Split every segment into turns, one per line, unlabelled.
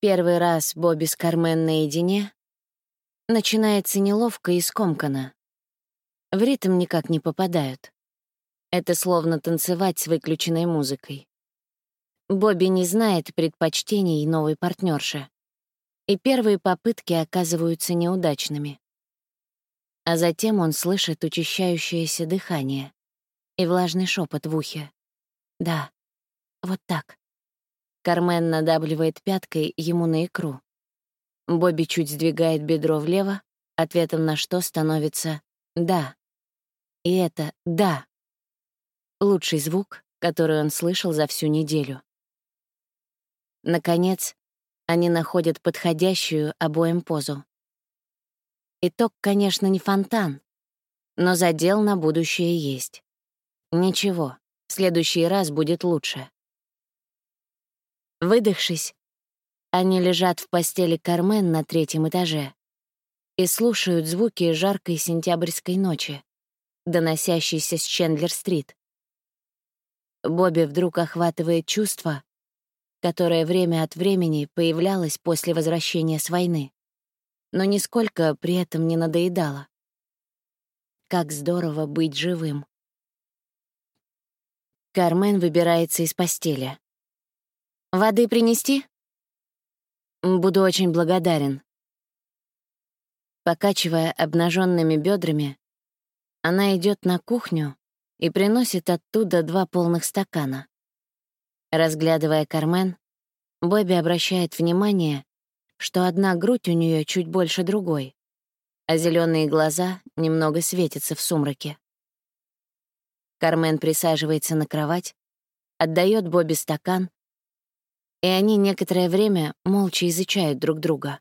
Первый раз Бобби с Кармен наедине начинается неловко и скомканно. В ритм никак не попадают. Это словно танцевать с выключенной музыкой. Бобби не знает предпочтений новой партнерши, и первые попытки оказываются неудачными. А затем он слышит учащающееся дыхание и влажный шепот в ухе. «Да, вот так». Кармен надавливает пяткой ему на икру. Бобби чуть сдвигает бедро влево, ответом на что становится «да». И это «да». Лучший звук, который он слышал за всю неделю. Наконец, они находят подходящую обоим позу. Итог, конечно, не фонтан, но задел на будущее есть. Ничего, в следующий раз будет лучше. Выдохшись, они лежат в постели Кармен на третьем этаже и слушают звуки жаркой сентябрьской ночи, доносящиеся с Чендлер-стрит. Бобби вдруг охватывает чувство, которое время от времени появлялось после возвращения с войны, но нисколько при этом не надоедало. Как здорово быть живым. Кармен выбирается из постели. «Воды принести?» «Буду очень благодарен». Покачивая обнаженными бедрами, она идет на кухню и приносит оттуда два полных стакана. Разглядывая Кармен, Бобби обращает внимание, что одна грудь у нее чуть больше другой, а зеленые глаза немного светятся в сумраке. Кармен присаживается на кровать, отдает Бобби стакан, и они некоторое время молча изучают друг друга.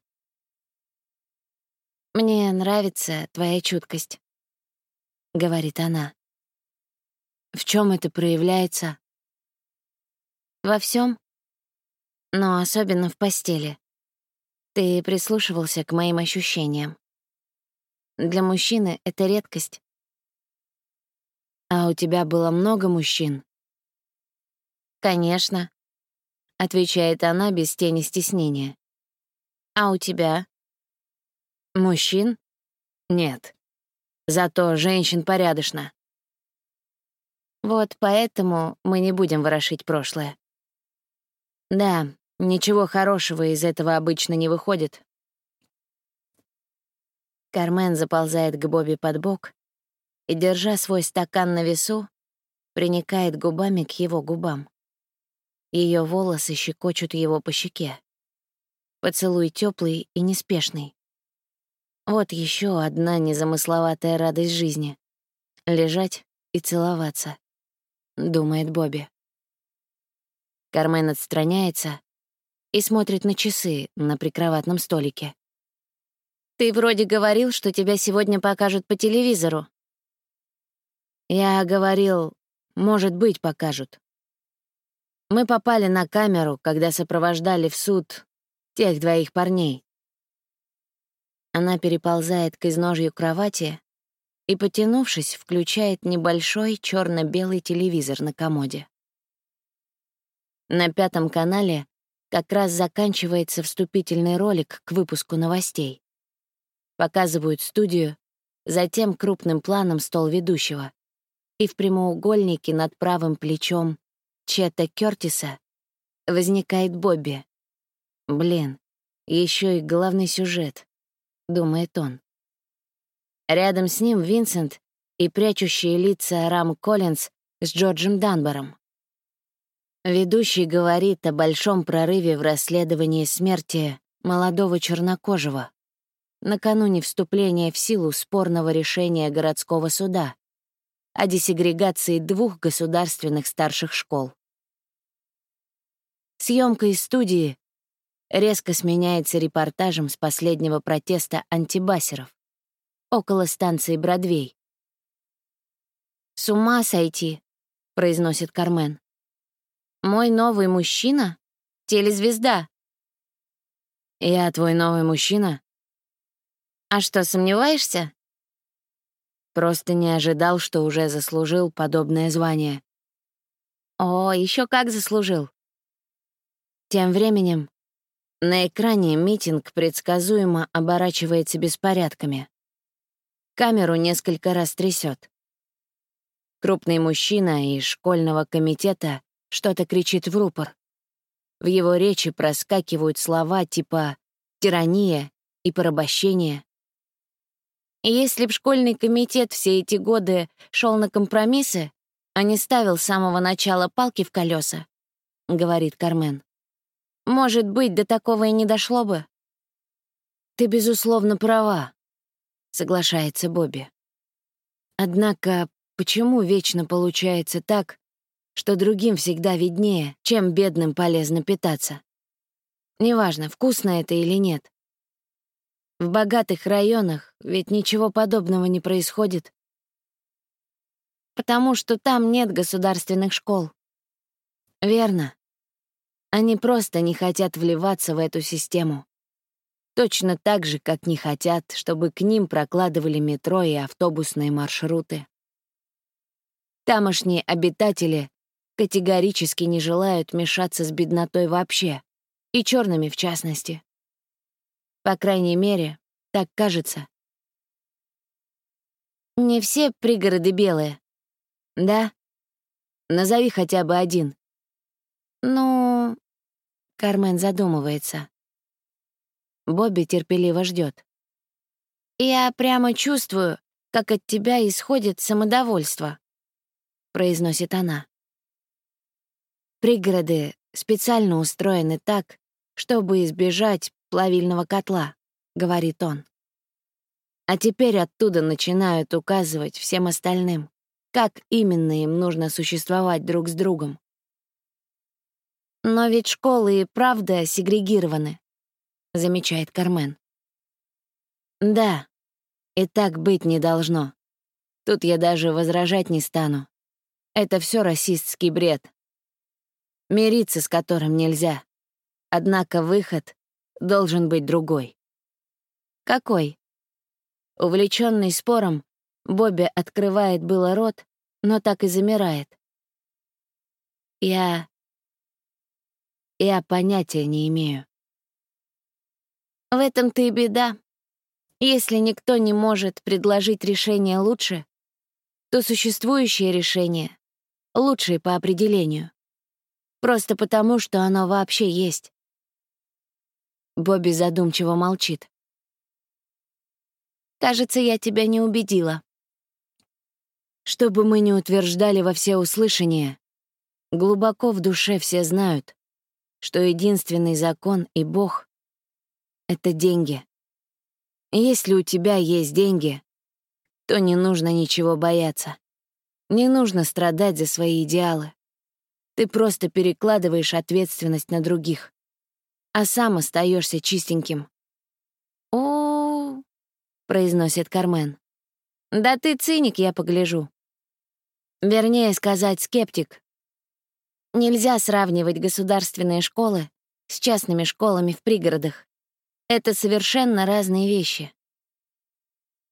«Мне нравится твоя чуткость», — говорит она. «В чем это проявляется?» Во всем, но особенно в постели. Ты прислушивался к моим ощущениям. Для мужчины это редкость. А у тебя было много мужчин? Конечно, отвечает она без тени стеснения. А у тебя? Мужчин? Нет. Зато женщин порядочно. Вот поэтому мы не будем ворошить прошлое. Да, ничего хорошего из этого обычно не выходит. Кармен заползает к Бобби под бок и, держа свой стакан на весу, приникает губами к его губам. Ее волосы щекочут его по щеке. Поцелуй теплый и неспешный. Вот еще одна незамысловатая радость жизни — лежать и целоваться, — думает Бобби. Кармен отстраняется и смотрит на часы на прикроватном столике. «Ты вроде говорил, что тебя сегодня покажут по телевизору». Я говорил, может быть, покажут. Мы попали на камеру, когда сопровождали в суд тех двоих парней. Она переползает к изножью кровати и, потянувшись, включает небольшой черно белый телевизор на комоде. На пятом канале как раз заканчивается вступительный ролик к выпуску новостей. Показывают студию, затем крупным планом стол ведущего. И в прямоугольнике над правым плечом Чета Кёртиса возникает Бобби. Блин, еще и главный сюжет, думает он. Рядом с ним Винсент и прячущие лица Рам Коллинз с Джорджем Данбором. Ведущий говорит о большом прорыве в расследовании смерти молодого чернокожего накануне вступления в силу спорного решения городского суда о десегрегации двух государственных старших школ. Съемка из студии резко сменяется репортажем с последнего протеста антибасеров около станции Бродвей. «С ума сойти», — произносит Кармен. Мой новый мужчина — телезвезда. Я твой новый мужчина? А что, сомневаешься? Просто не ожидал, что уже заслужил подобное звание. О, еще как заслужил. Тем временем На экране митинг предсказуемо оборачивается беспорядками. Камеру несколько раз трясет. Крупный мужчина из школьного комитета что-то кричит в рупор. В его речи проскакивают слова типа «тирания» и «порабощение». Если б школьный комитет все эти годы шел на компромиссы, а не ставил с самого начала палки в колеса, говорит Кармен, может быть, до такого и не дошло бы. Ты, безусловно, права, соглашается Бобби. Однако, почему вечно получается так, что другим всегда виднее, чем бедным полезно питаться? Неважно, вкусно это или нет. В богатых районах ведь ничего подобного не происходит. Потому что там нет государственных школ. Верно. Они просто не хотят вливаться в эту систему. Точно так же, как не хотят, чтобы к ним прокладывали метро и автобусные маршруты. Тамошние обитатели категорически не желают мешаться с беднотой вообще, и черными в частности. По крайней мере, так кажется. Не все пригороды белые. Да? Назови хотя бы один. «Ну...» — Кармен задумывается. Бобби терпеливо ждет. «Я прямо чувствую, как от тебя исходит самодовольство», — произносит она. Пригороды специально устроены так, чтобы избежать плавильного котла», — говорит он. А теперь оттуда начинают указывать всем остальным, как именно им нужно существовать друг с другом. «Но ведь школы и правда сегрегированы», — замечает Кармен. «Да, и так быть не должно. Тут я даже возражать не стану. Это все расистский бред. Мириться с которым нельзя. Однако выход должен быть другой». «Какой?» Увлеченный спором, Бобби открывает было рот, но так и замирает. «Я я понятия не имею. В этом-то и беда. Если никто не может предложить решение лучше, то существующее решение лучшее по определению. Просто потому, что оно вообще есть. Бобби задумчиво молчит. «Кажется, я тебя не убедила». Что бы мы ни утверждали во всеуслышание, глубоко в душе все знают, что единственный закон и Бог — это деньги. Если у тебя есть деньги, то не нужно ничего бояться. Не нужно страдать за свои идеалы. Ты просто перекладываешь ответственность на других, а сам остаешься чистеньким. «О, — произносит Кармен. «Да ты циник, я погляжу. Вернее сказать, скептик. Нельзя сравнивать государственные школы с частными школами в пригородах. Это совершенно разные вещи.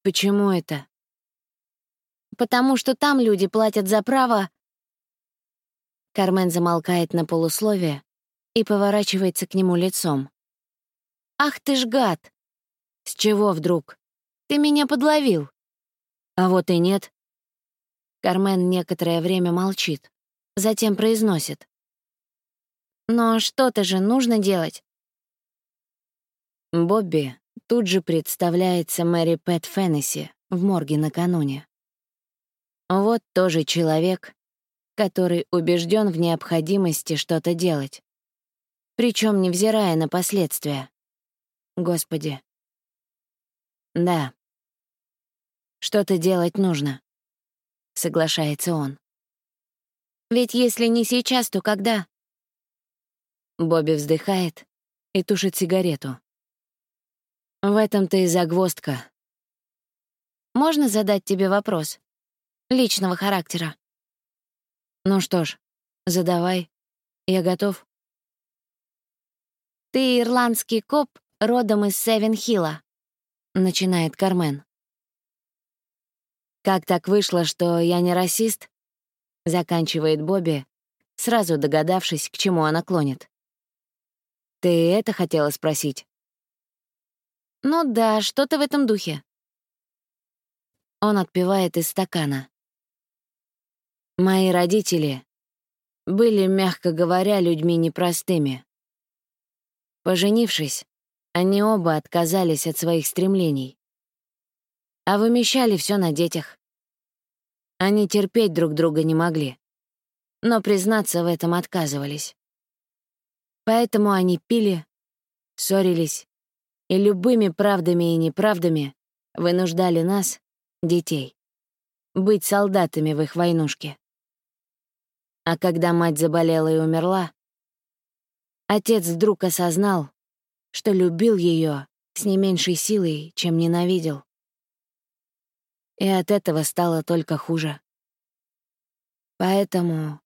Почему это? Потому что там люди платят за право... Кармен замолкает на полусловие и поворачивается к нему лицом. «Ах ты ж гад! С чего вдруг? Ты меня подловил!» «А вот и нет». Кармен некоторое время молчит. Затем произносит. «Но что-то же нужно делать». Бобби тут же представляется Мэри Пэт Феннесси в морге накануне. Вот тоже человек, который убежден в необходимости что-то делать, причем невзирая на последствия. Господи. Да. Что-то делать нужно, соглашается он. Ведь если не сейчас, то когда? Бобби вздыхает и тушит сигарету. В этом-то и загвоздка. Можно задать тебе вопрос? Личного характера. Ну что ж, задавай. Я готов. Ты ирландский коп родом из Севен-Хилла, начинает Кармен. Как так вышло, что я не расист? Заканчивает Бобби, сразу догадавшись, к чему она клонит. Ты это хотела спросить? Ну да, что-то в этом духе. Он отпивает из стакана. Мои родители были, мягко говоря, людьми непростыми. Поженившись, они оба отказались от своих стремлений, а вымещали все на детях. Они терпеть друг друга не могли, но признаться в этом отказывались. Поэтому они пили, ссорились и любыми правдами и неправдами вынуждали нас, детей, быть солдатами в их войнушке. А когда мать заболела и умерла, отец вдруг осознал, что любил ее с не меньшей силой, чем ненавидел. И от этого стало только хуже. Поэтому,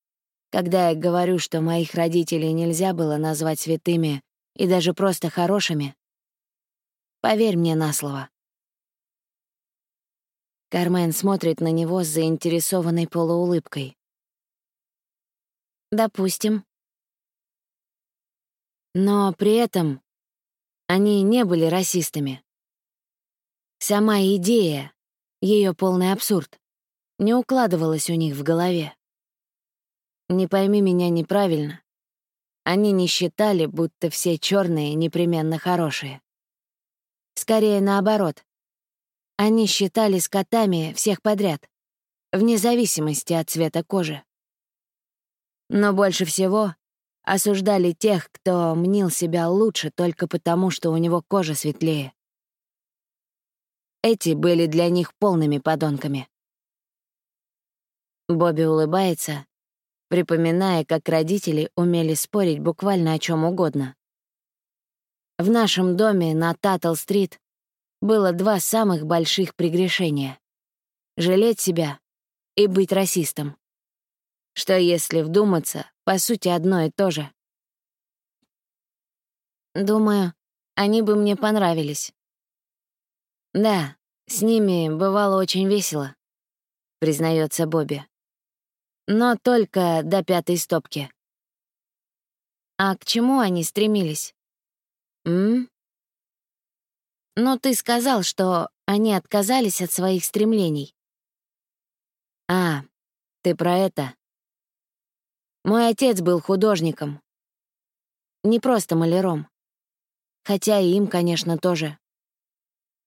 когда я говорю, что моих родителей нельзя было назвать святыми и даже просто хорошими, поверь мне на слово. Кармен смотрит на него с заинтересованной полуулыбкой. Допустим. Но при этом они не были расистами. Сама идея, ее полный абсурд, не укладывалась у них в голове. Не пойми меня неправильно. Они не считали, будто все черные непременно хорошие. Скорее наоборот. Они считали скотами всех подряд, вне зависимости от цвета кожи. Но больше всего осуждали тех, кто мнил себя лучше только потому, что у него кожа светлее. Эти были для них полными подонками. Бобби улыбается, припоминая, как родители умели спорить буквально о чем угодно. В нашем доме на Таттл-стрит было два самых больших прегрешения — жалеть себя и быть расистом что, если вдуматься, по сути одно и то же. Думаю, они бы мне понравились. Да, с ними бывало очень весело, признается Бобби. Но только до пятой стопки. А к чему они стремились? М? Ну, ты сказал, что они отказались от своих стремлений. А, ты про это. Мой отец был художником. Не просто маляром. Хотя и им, конечно, тоже.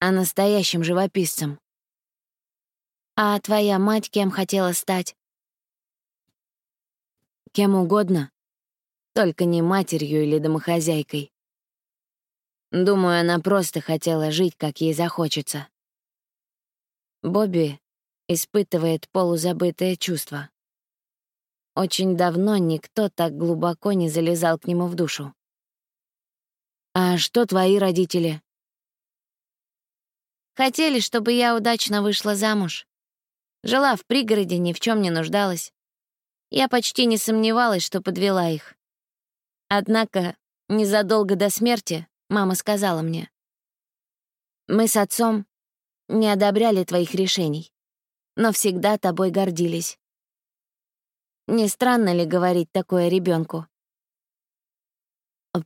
А настоящим живописцем. А твоя мать кем хотела стать? Кем угодно, только не матерью или домохозяйкой. Думаю, она просто хотела жить, как ей захочется. Бобби испытывает полузабытое чувство. Очень давно никто так глубоко не залезал к нему в душу. «А что твои родители?» «Хотели, чтобы я удачно вышла замуж. Жила в пригороде, ни в чем не нуждалась. Я почти не сомневалась, что подвела их. Однако незадолго до смерти мама сказала мне, «Мы с отцом не одобряли твоих решений, но всегда тобой гордились. Не странно ли говорить такое ребенку?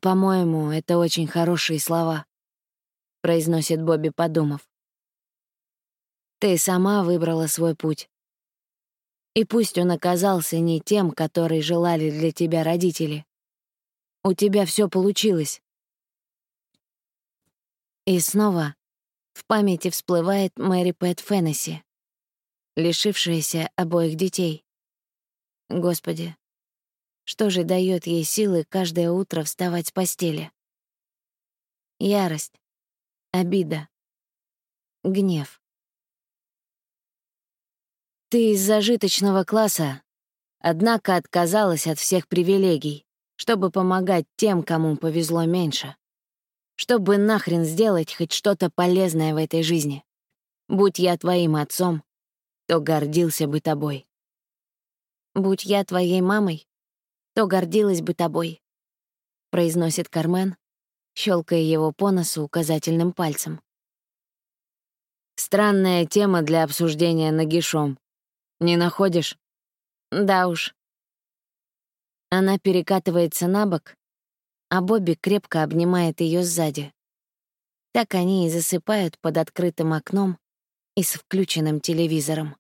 «По-моему, это очень хорошие слова», — произносит Бобби, подумав. «Ты сама выбрала свой путь. И пусть он оказался не тем, который желали для тебя родители. У тебя все получилось». И снова в памяти всплывает Мэри Пэт Феннесси, лишившаяся обоих детей. Господи, что же дает ей силы каждое утро вставать с постели? Ярость, обида, гнев. Ты из зажиточного класса, однако отказалась от всех привилегий, чтобы помогать тем, кому повезло меньше. Чтобы нахрен сделать хоть что-то полезное в этой жизни. Будь я твоим отцом, то гордился бы тобой. «Будь я твоей мамой, то гордилась бы тобой», — произносит Кармен, щелкая его по носу указательным пальцем. «Странная тема для обсуждения нагишом. Не находишь?» «Да уж». Она перекатывается на бок а Бобби крепко обнимает ее сзади. Так они и засыпают под открытым окном и с включенным телевизором.